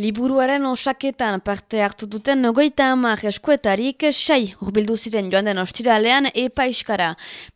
Liburuaren osaketan parte hartu duten nogoita amak eskuetarik sai urbildu ziren joan den ostiralean epa iskara.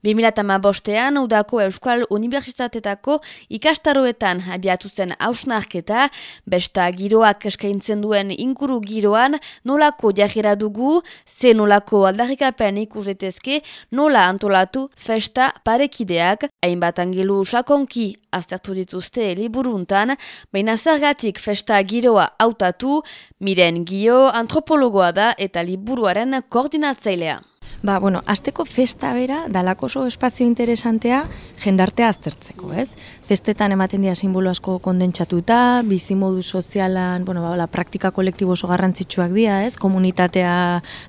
2008 bostean udako Euskal Unibertsitatetako ikastaroetan abiatu zen hausnarketa, besta giroak eskaintzen duen inkuru giroan nolako jajera dugu, ze nolako aldarrikapen ikusetezke, nola antolatu festa parekideak, hainbat angelu sakonki aztertu dituzte liburuntan, baina zergatik festa giroa hautatu, miren gio antropologoa da eta liburuaren koordinatzailea. Ba, bueno, azteko festa bera, dalako oso espazio interesantea, jendartea aztertzeko, ez? Festetan ematen dira simbolo asko kondentsatuta, bizimodu sozialan, bueno, ba, la praktika kolektibo oso garrantzitsuak dira, ez? Komunitatea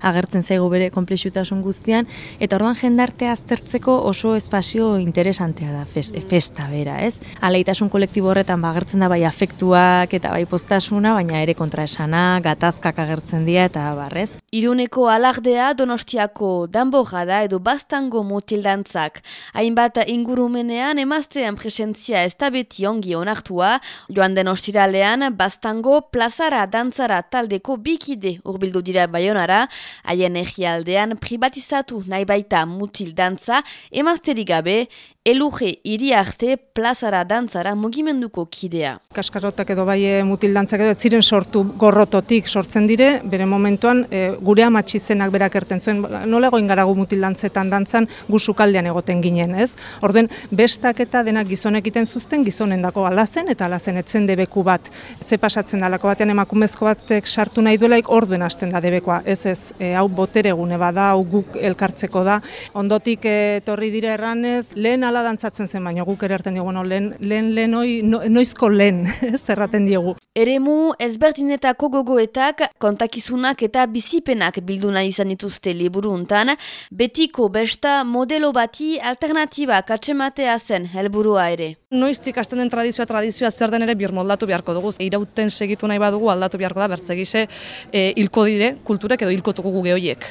agertzen zaigu bere konplexutasun guztian, eta orduan jendartea aztertzeko oso espazio interesantea da festa bera, ez? Aleitasun kolektibo horretan, ba, agertzen da bai afektuak eta bai postasuna, baina ere kontraesana, gatazkak agertzen dira, eta barrez. Iruneko alardea donostiako danboja da edo bastango mutildantzak. Hainbat ingurumenean emaztean presentzia ez da beti ongi onartua, joan den ostiralean bastango plazara dantzara taldeko bikide urbildu dira baionara, haien egialdean privatizatu nahi baita mutildantza emazterik gabe, eluge iri arte plazara dantzara mugimenduko kidea. Kaskarotak edo bai eh, mutildantzak edo ez ziren sortu gorrototik sortzen dire, bere momentuan e, gure amatxizenak berak erten zuen, nola egoin garagu mutildantzetan dantzan guzukaldean egoten ginen, ez? Orden, bestak eta denak gizon egiten zuzten, gizonen dako alazen eta alazen etzen debeku bat. Ze pasatzen dalako batean emakumezko batek sartu nahi duelaik orduen hasten da debekoa, ez ez, e, hau botere gune bada, hau guk elkartzeko da. Ondotik etorri dire erranez, lehen ala dantzatzen zen, baina guk ere hartzen diegu, no, lehen, lehen, lehen, no, noizko lehen, zerraten diegu. Eremu ezberdinetako gogoetak, kontakizunak eta bizipenak bildu nahi izan dituzte liburu untan, betiko besta modelo bati alternatiba katsematea zen helburua ere. Noiztik hasten den tradizioa tradizioa zer den ere birmoldatu beharko dugu. Irauten segitu nahi badugu aldatu beharko da bertzegise e, hilko dire kulturek edo hilkotuko guge horiek.